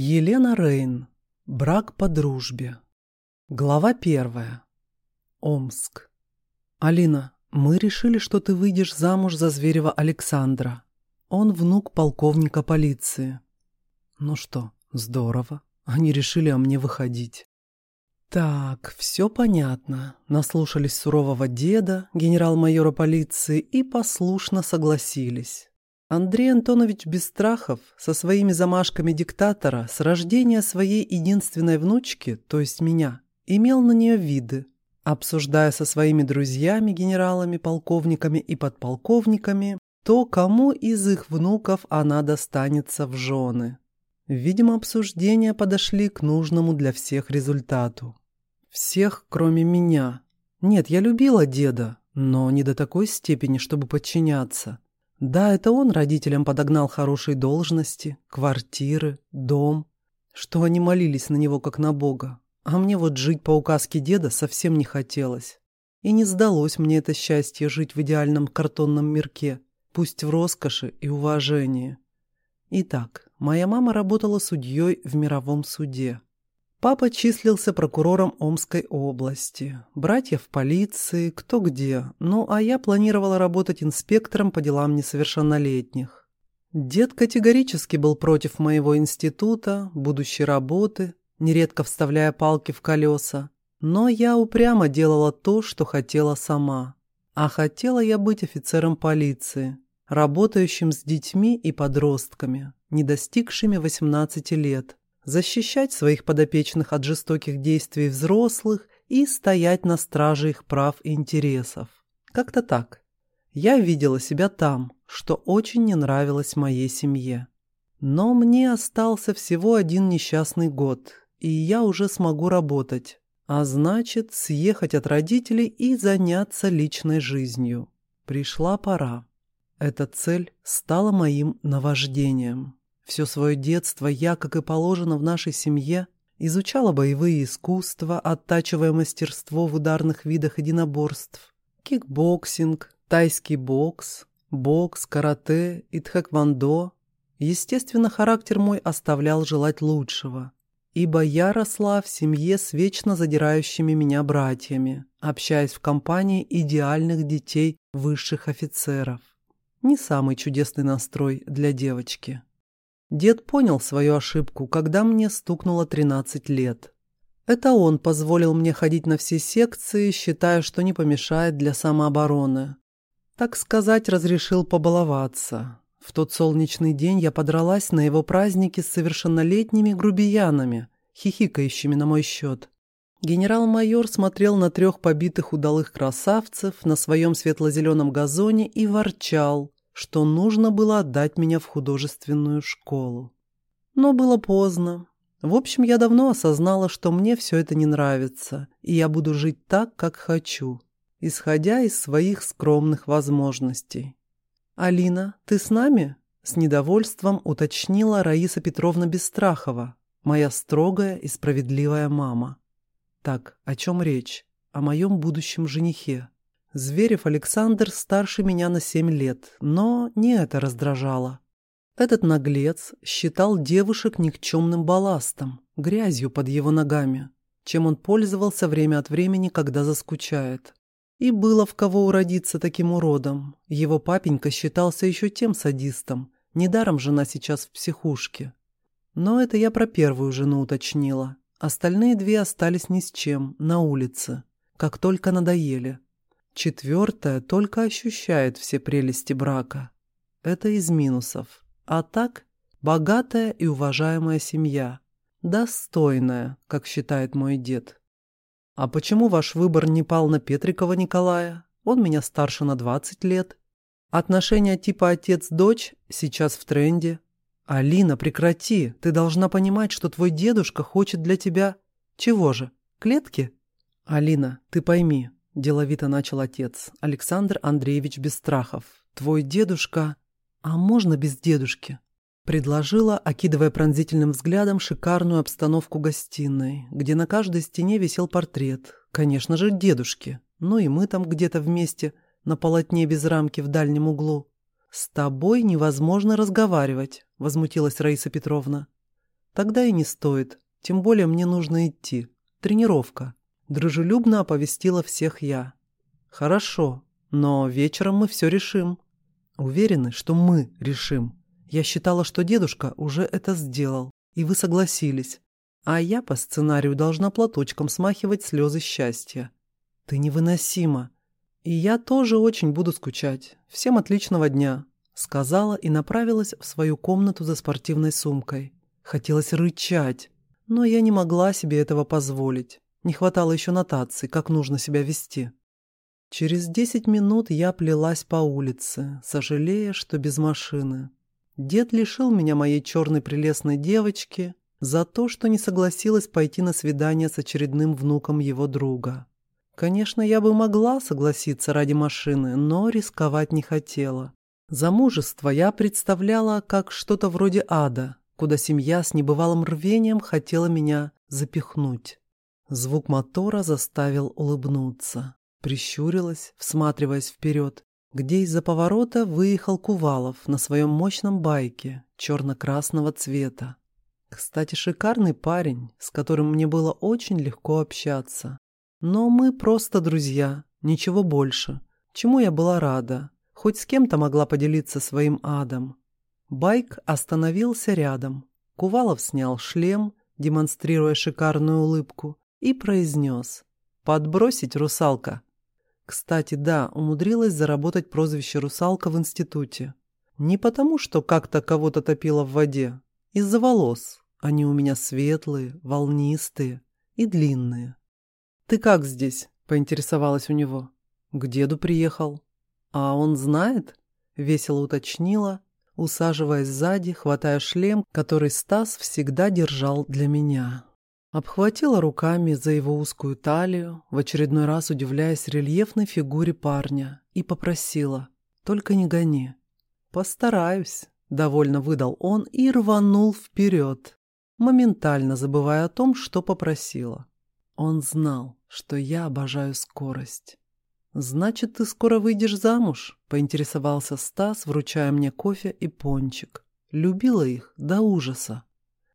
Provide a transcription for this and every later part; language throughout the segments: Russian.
Елена Рейн. Брак по дружбе. Глава первая. Омск. Алина, мы решили, что ты выйдешь замуж за Зверева Александра. Он внук полковника полиции. Ну что, здорово. Они решили о мне выходить. Так, все понятно. Наслушались сурового деда, генерал-майора полиции, и послушно согласились. Андрей Антонович Бестрахов со своими замашками диктатора с рождения своей единственной внучки, то есть меня, имел на нее виды, обсуждая со своими друзьями, генералами, полковниками и подполковниками, то, кому из их внуков она достанется в жены. Видимо, обсуждения подошли к нужному для всех результату. Всех, кроме меня. Нет, я любила деда, но не до такой степени, чтобы подчиняться. Да, это он родителям подогнал хорошие должности, квартиры, дом, что они молились на него как на Бога. А мне вот жить по указке деда совсем не хотелось. И не сдалось мне это счастье жить в идеальном картонном мирке, пусть в роскоши и уважении. Итак, моя мама работала судьей в мировом суде. Папа числился прокурором Омской области, братья в полиции, кто где, ну а я планировала работать инспектором по делам несовершеннолетних. Дед категорически был против моего института, будущей работы, нередко вставляя палки в колеса, но я упрямо делала то, что хотела сама. А хотела я быть офицером полиции, работающим с детьми и подростками, не достигшими 18 лет, защищать своих подопечных от жестоких действий взрослых и стоять на страже их прав и интересов. Как-то так. Я видела себя там, что очень не нравилось моей семье. Но мне остался всего один несчастный год, и я уже смогу работать, а значит, съехать от родителей и заняться личной жизнью. Пришла пора. Эта цель стала моим наваждением. Все свое детство я, как и положено в нашей семье, изучала боевые искусства, оттачивая мастерство в ударных видах единоборств. Кикбоксинг, тайский бокс, бокс, карате и тхэквондо. Естественно, характер мой оставлял желать лучшего, ибо я росла в семье с вечно задирающими меня братьями, общаясь в компании идеальных детей высших офицеров. Не самый чудесный настрой для девочки. Дед понял свою ошибку, когда мне стукнуло 13 лет. Это он позволил мне ходить на все секции, считая, что не помешает для самообороны. Так сказать, разрешил побаловаться. В тот солнечный день я подралась на его празднике с совершеннолетними грубиянами, хихикающими на мой счет. Генерал-майор смотрел на трех побитых удалых красавцев на своем светло-зеленом газоне и ворчал, что нужно было отдать меня в художественную школу. Но было поздно. В общем, я давно осознала, что мне все это не нравится, и я буду жить так, как хочу, исходя из своих скромных возможностей. «Алина, ты с нами?» — с недовольством уточнила Раиса Петровна Бестрахова, моя строгая и справедливая мама. «Так, о чем речь? О моем будущем женихе. Зверев Александр старше меня на семь лет, но не это раздражало. Этот наглец считал девушек никчемным балластом, грязью под его ногами, чем он пользовался время от времени, когда заскучает. И было в кого уродиться таким уродом. Его папенька считался еще тем садистом, недаром жена сейчас в психушке. Но это я про первую жену уточнила. Остальные две остались ни с чем, на улице, как только надоели. Четвертая только ощущает все прелести брака. Это из минусов. А так, богатая и уважаемая семья. Достойная, как считает мой дед. А почему ваш выбор не пал на Петрикова Николая? Он меня старше на 20 лет. Отношения типа отец-дочь сейчас в тренде. Алина, прекрати. Ты должна понимать, что твой дедушка хочет для тебя... Чего же? Клетки? Алина, ты пойми, Деловито начал отец. Александр Андреевич Бестрахов. Твой дедушка... А можно без дедушки? Предложила, окидывая пронзительным взглядом шикарную обстановку гостиной, где на каждой стене висел портрет. Конечно же, дедушки. Ну и мы там где-то вместе, на полотне без рамки в дальнем углу. «С тобой невозможно разговаривать», — возмутилась Раиса Петровна. Тогда и не стоит. Тем более мне нужно идти. Тренировка. Дружелюбно оповестила всех я. Хорошо, но вечером мы все решим. Уверены, что мы решим. Я считала, что дедушка уже это сделал, и вы согласились. А я по сценарию должна платочком смахивать слезы счастья. Ты невыносима. И я тоже очень буду скучать. Всем отличного дня, сказала и направилась в свою комнату за спортивной сумкой. Хотелось рычать, но я не могла себе этого позволить. Не хватало еще нотаций, как нужно себя вести. Через десять минут я плелась по улице, сожалея, что без машины. Дед лишил меня моей черной прелестной девочки за то, что не согласилась пойти на свидание с очередным внуком его друга. Конечно, я бы могла согласиться ради машины, но рисковать не хотела. Замужество я представляла как что-то вроде ада, куда семья с небывалым рвением хотела меня запихнуть. Звук мотора заставил улыбнуться. Прищурилась, всматриваясь вперед, где из-за поворота выехал Кувалов на своем мощном байке черно-красного цвета. Кстати, шикарный парень, с которым мне было очень легко общаться. Но мы просто друзья, ничего больше. Чему я была рада. Хоть с кем-то могла поделиться своим адом. Байк остановился рядом. Кувалов снял шлем, демонстрируя шикарную улыбку, и произнес «Подбросить, русалка». Кстати, да, умудрилась заработать прозвище «русалка» в институте. Не потому, что как-то кого-то топила в воде. Из-за волос. Они у меня светлые, волнистые и длинные. «Ты как здесь?» — поинтересовалась у него. «К деду приехал». «А он знает?» — весело уточнила, усаживаясь сзади, хватая шлем, который Стас всегда держал для меня. Обхватила руками за его узкую талию, в очередной раз удивляясь рельефной фигуре парня, и попросила «Только не гони». «Постараюсь», — довольно выдал он и рванул вперед, моментально забывая о том, что попросила. Он знал, что я обожаю скорость. «Значит, ты скоро выйдешь замуж?» — поинтересовался Стас, вручая мне кофе и пончик. Любила их до ужаса.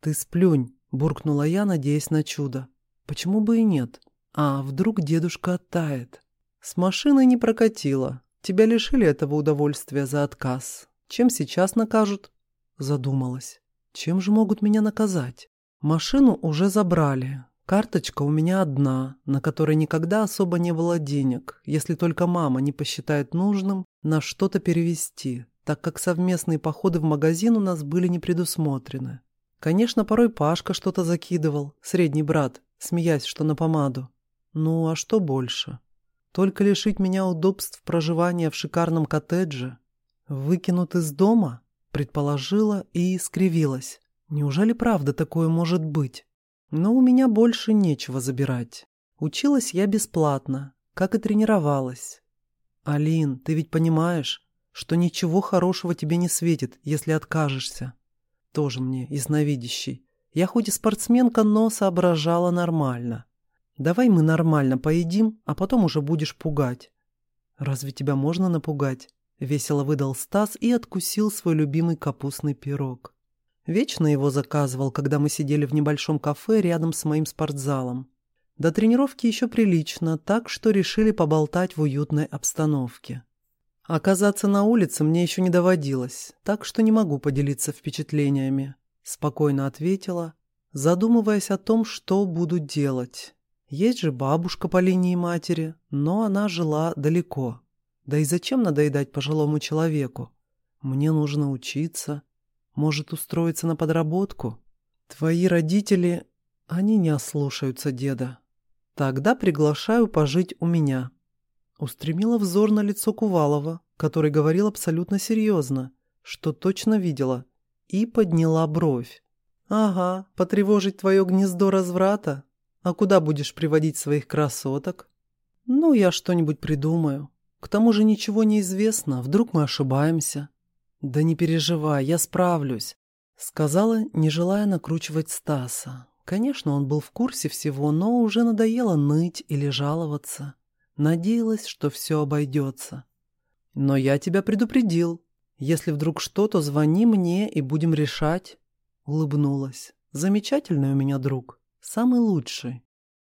«Ты сплюнь», буркнула я, надеясь на чудо. Почему бы и нет? А вдруг дедушка оттает? С машиной не прокатило. Тебя лишили этого удовольствия за отказ. Чем сейчас накажут? Задумалась. Чем же могут меня наказать? Машину уже забрали. Карточка у меня одна, на которой никогда особо не было денег, если только мама не посчитает нужным на что-то перевести, так как совместные походы в магазин у нас были не предусмотрены. Конечно, порой Пашка что-то закидывал, средний брат, смеясь, что на помаду. Ну, а что больше? Только лишить меня удобств проживания в шикарном коттедже? Выкинут из дома? Предположила и скривилась. Неужели правда такое может быть? Но у меня больше нечего забирать. Училась я бесплатно, как и тренировалась. Алин, ты ведь понимаешь, что ничего хорошего тебе не светит, если откажешься. Тоже мне ясновидящий. Я хоть и спортсменка, но соображала нормально. Давай мы нормально поедим, а потом уже будешь пугать. Разве тебя можно напугать? Весело выдал Стас и откусил свой любимый капустный пирог. Вечно его заказывал, когда мы сидели в небольшом кафе рядом с моим спортзалом. До тренировки еще прилично, так что решили поболтать в уютной обстановке. Оказаться на улице мне еще не доводилось, так что не могу поделиться впечатлениями. Спокойно ответила, задумываясь о том, что буду делать. Есть же бабушка по линии матери, но она жила далеко. Да и зачем надоедать пожилому человеку? Мне нужно учиться. Может, устроиться на подработку? Твои родители, они не ослушаются деда. Тогда приглашаю пожить у меня. Устремила взор на лицо Кувалова, который говорил абсолютно серьезно, что точно видела, и подняла бровь. «Ага, потревожить твое гнездо разврата? А куда будешь приводить своих красоток?» «Ну, я что-нибудь придумаю. К тому же ничего не известно, вдруг мы ошибаемся». «Да не переживай, я справлюсь», — сказала, не желая накручивать Стаса. Конечно, он был в курсе всего, но уже надоело ныть или жаловаться. Надеялась, что все обойдется. Но я тебя предупредил. Если вдруг что, то звони мне и будем решать. Улыбнулась. Замечательный у меня друг, самый лучший.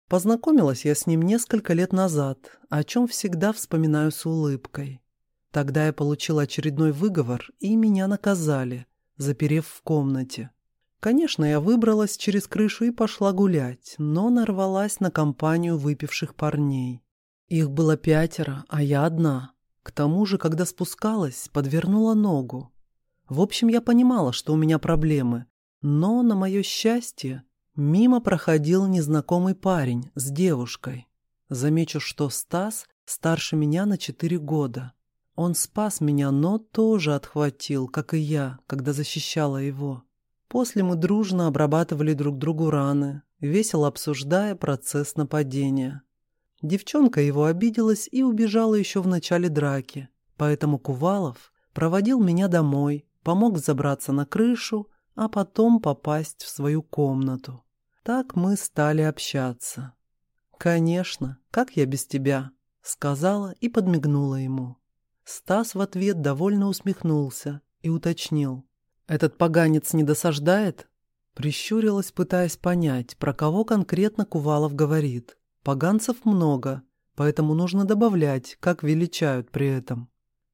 Познакомилась я с ним несколько лет назад, о чем всегда вспоминаю с улыбкой. Тогда я получила очередной выговор, и меня наказали, заперев в комнате. Конечно, я выбралась через крышу и пошла гулять, но нарвалась на компанию выпивших парней. Их было пятеро, а я одна. К тому же, когда спускалась, подвернула ногу. В общем, я понимала, что у меня проблемы, но, на мое счастье, мимо проходил незнакомый парень с девушкой. Замечу, что Стас старше меня на четыре года. Он спас меня, но тоже отхватил, как и я, когда защищала его. После мы дружно обрабатывали друг другу раны, весело обсуждая процесс нападения. Девчонка его обиделась и убежала еще в начале драки, поэтому Кувалов проводил меня домой, помог забраться на крышу а потом попасть в свою комнату. Так мы стали общаться. «Конечно, как я без тебя?» — сказала и подмигнула ему. Стас в ответ довольно усмехнулся и уточнил. «Этот поганец не досаждает?» Прищурилась, пытаясь понять, про кого конкретно Кувалов говорит. Поганцев много, поэтому нужно добавлять, как величают при этом.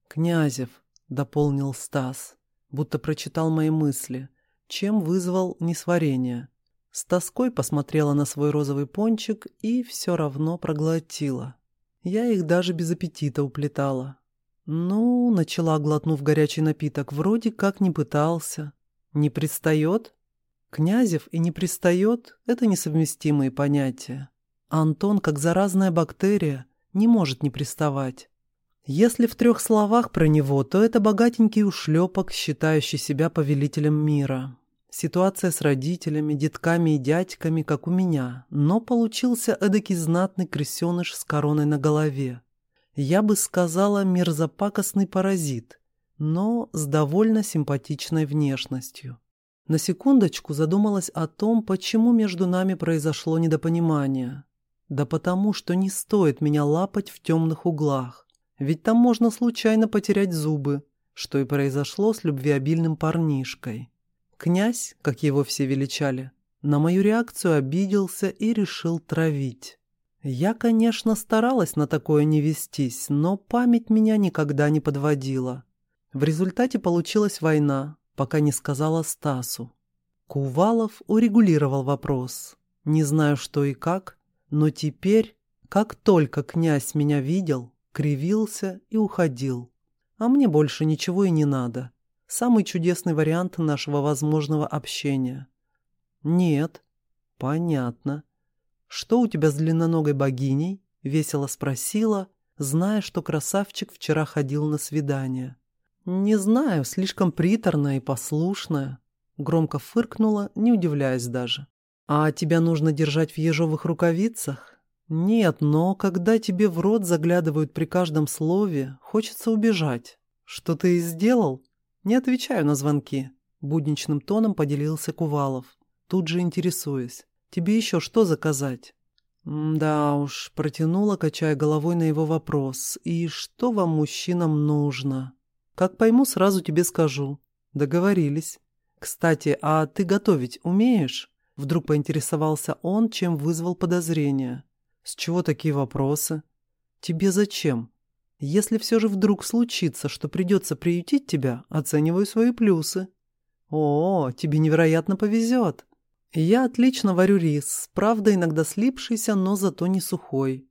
«Князев», — дополнил Стас, будто прочитал мои мысли чем вызвал несварение. С тоской посмотрела на свой розовый пончик и все равно проглотила. Я их даже без аппетита уплетала. Ну, начала, глотнув горячий напиток, вроде как не пытался. Не пристает? Князев и не пристает — это несовместимые понятия. Антон, как заразная бактерия, не может не приставать. Если в трех словах про него, то это богатенький ушлепок, считающий себя повелителем мира. Ситуация с родителями, детками и дядьками, как у меня, но получился эдакий знатный крысеныш с короной на голове. Я бы сказала, мерзопакостный паразит, но с довольно симпатичной внешностью. На секундочку задумалась о том, почему между нами произошло недопонимание. Да потому, что не стоит меня лапать в темных углах, ведь там можно случайно потерять зубы, что и произошло с любвеобильным парнишкой. Князь, как его все величали, на мою реакцию обиделся и решил травить. Я, конечно, старалась на такое не вестись, но память меня никогда не подводила. В результате получилась война, пока не сказала Стасу. Кувалов урегулировал вопрос. Не знаю, что и как, но теперь, как только князь меня видел, кривился и уходил. А мне больше ничего и не надо. Самый чудесный вариант нашего возможного общения. Нет. Понятно. Что у тебя с длинноногой богиней? Весело спросила, зная, что красавчик вчера ходил на свидание. Не знаю, слишком приторная и послушная. Громко фыркнула, не удивляясь даже. А тебя нужно держать в ежовых рукавицах? Нет, но когда тебе в рот заглядывают при каждом слове, хочется убежать. Что ты и сделал? «Не отвечаю на звонки», — будничным тоном поделился Кувалов, тут же интересуясь. «Тебе еще что заказать?» «Да уж», — протянула, качая головой на его вопрос. «И что вам, мужчинам, нужно?» «Как пойму, сразу тебе скажу». «Договорились». «Кстати, а ты готовить умеешь?» Вдруг поинтересовался он, чем вызвал подозрение. «С чего такие вопросы?» «Тебе зачем?» Если все же вдруг случится, что придется приютить тебя, оцениваю свои плюсы. О, тебе невероятно повезет. Я отлично варю рис, правда, иногда слипшийся, но зато не сухой.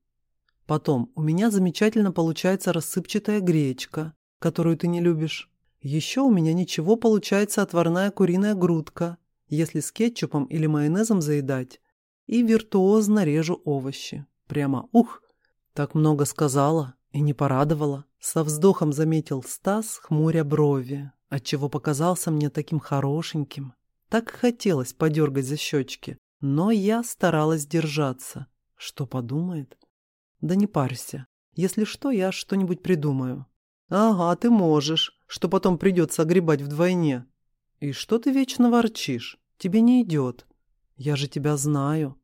Потом, у меня замечательно получается рассыпчатая гречка, которую ты не любишь. Еще у меня ничего получается отварная куриная грудка, если с кетчупом или майонезом заедать. И виртуозно режу овощи. Прямо ух! Так много сказала. И не порадовала. Со вздохом заметил Стас, хмуря брови, отчего показался мне таким хорошеньким. Так хотелось подергать за щечки, но я старалась держаться. Что подумает? Да не парься. Если что, я что-нибудь придумаю. Ага, ты можешь, что потом придется огребать вдвойне. И что ты вечно ворчишь? Тебе не идет. Я же тебя знаю.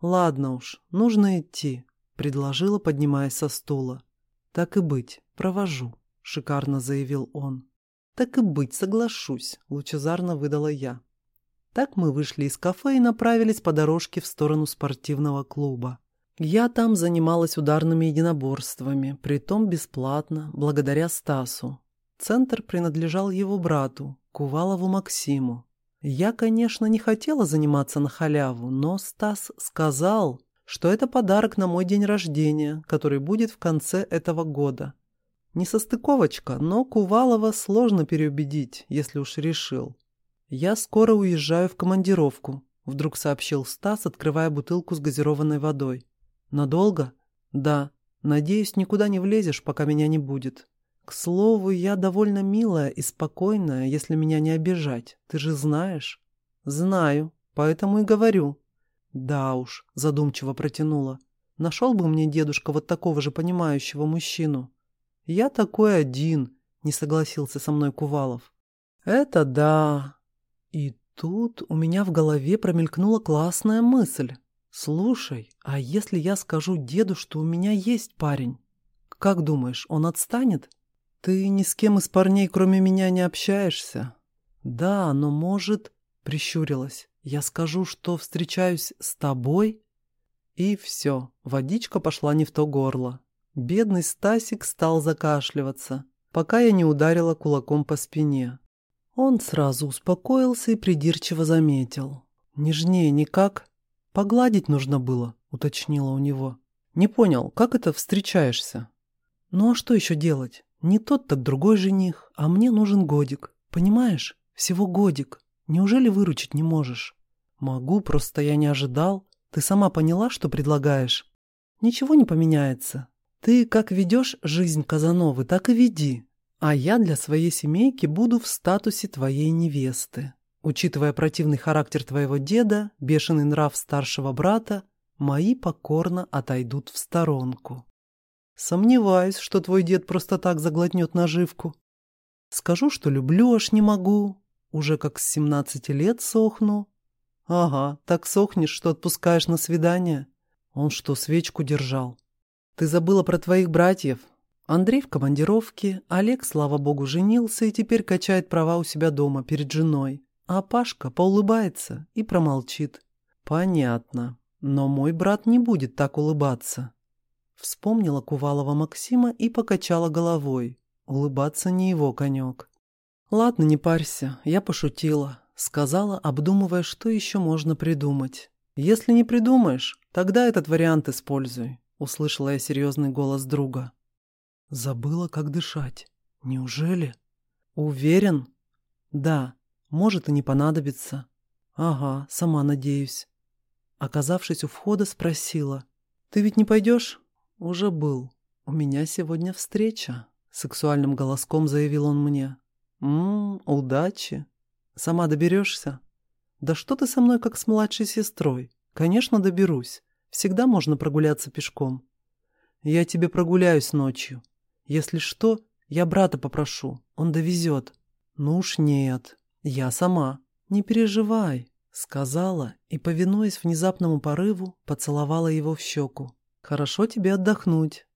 Ладно уж, нужно идти, предложила, поднимаясь со стула. «Так и быть, провожу», — шикарно заявил он. «Так и быть, соглашусь», — лучезарно выдала я. Так мы вышли из кафе и направились по дорожке в сторону спортивного клуба. Я там занималась ударными единоборствами, притом бесплатно, благодаря Стасу. Центр принадлежал его брату, Кувалову Максиму. Я, конечно, не хотела заниматься на халяву, но Стас сказал, что это подарок на мой день рождения, который будет в конце этого года. Не состыковочка, но Кувалова сложно переубедить, если уж решил. «Я скоро уезжаю в командировку», — вдруг сообщил Стас, открывая бутылку с газированной водой. «Надолго?» «Да. Надеюсь, никуда не влезешь, пока меня не будет. К слову, я довольно милая и спокойная, если меня не обижать. Ты же знаешь?» «Знаю, поэтому и говорю». «Да уж», — задумчиво протянула. «Нашел бы мне дедушка вот такого же понимающего мужчину». «Я такой один», — не согласился со мной Кувалов. «Это да». И тут у меня в голове промелькнула классная мысль. «Слушай, а если я скажу деду, что у меня есть парень? Как думаешь, он отстанет? Ты ни с кем из парней, кроме меня, не общаешься?» «Да, но может...» — прищурилась. «Я скажу, что встречаюсь с тобой?» И все, водичка пошла не в то горло. Бедный Стасик стал закашливаться, пока я не ударила кулаком по спине. Он сразу успокоился и придирчиво заметил. «Нежнее никак?» «Погладить нужно было», — уточнила у него. «Не понял, как это встречаешься?» «Ну а что еще делать? Не тот, так другой жених, а мне нужен годик. Понимаешь? Всего годик. Неужели выручить не можешь?» «Могу, просто я не ожидал. Ты сама поняла, что предлагаешь?» «Ничего не поменяется. Ты как ведешь жизнь Казановы, так и веди. А я для своей семейки буду в статусе твоей невесты. Учитывая противный характер твоего деда, бешеный нрав старшего брата, мои покорно отойдут в сторонку. Сомневаюсь, что твой дед просто так заглотнет наживку. Скажу, что люблю, аж не могу. Уже как с семнадцати лет сохну. Ага, так сохнешь, что отпускаешь на свидание. Он что, свечку держал? Ты забыла про твоих братьев? Андрей в командировке, Олег, слава богу, женился и теперь качает права у себя дома перед женой. А Пашка поулыбается и промолчит. Понятно. Но мой брат не будет так улыбаться. Вспомнила Кувалова Максима и покачала головой. Улыбаться не его конек. Ладно, не парься, я пошутила. Сказала, обдумывая, что еще можно придумать. Если не придумаешь, тогда этот вариант используй. Услышала я серьезный голос друга. Забыла, как дышать. Неужели? Уверен? Да. Может, и не понадобится. Ага, сама надеюсь. Оказавшись у входа, спросила. Ты ведь не пойдешь? Уже был. У меня сегодня встреча. Сексуальным голоском заявил он мне. Ммм, удачи. Сама доберешься? Да что ты со мной как с младшей сестрой? Конечно, доберусь. Всегда можно прогуляться пешком. Я тебе прогуляюсь ночью. Если что, я брата попрошу. Он довезет. Ну уж нет. «Я сама. Не переживай», — сказала и, повинуясь внезапному порыву, поцеловала его в щеку. «Хорошо тебе отдохнуть.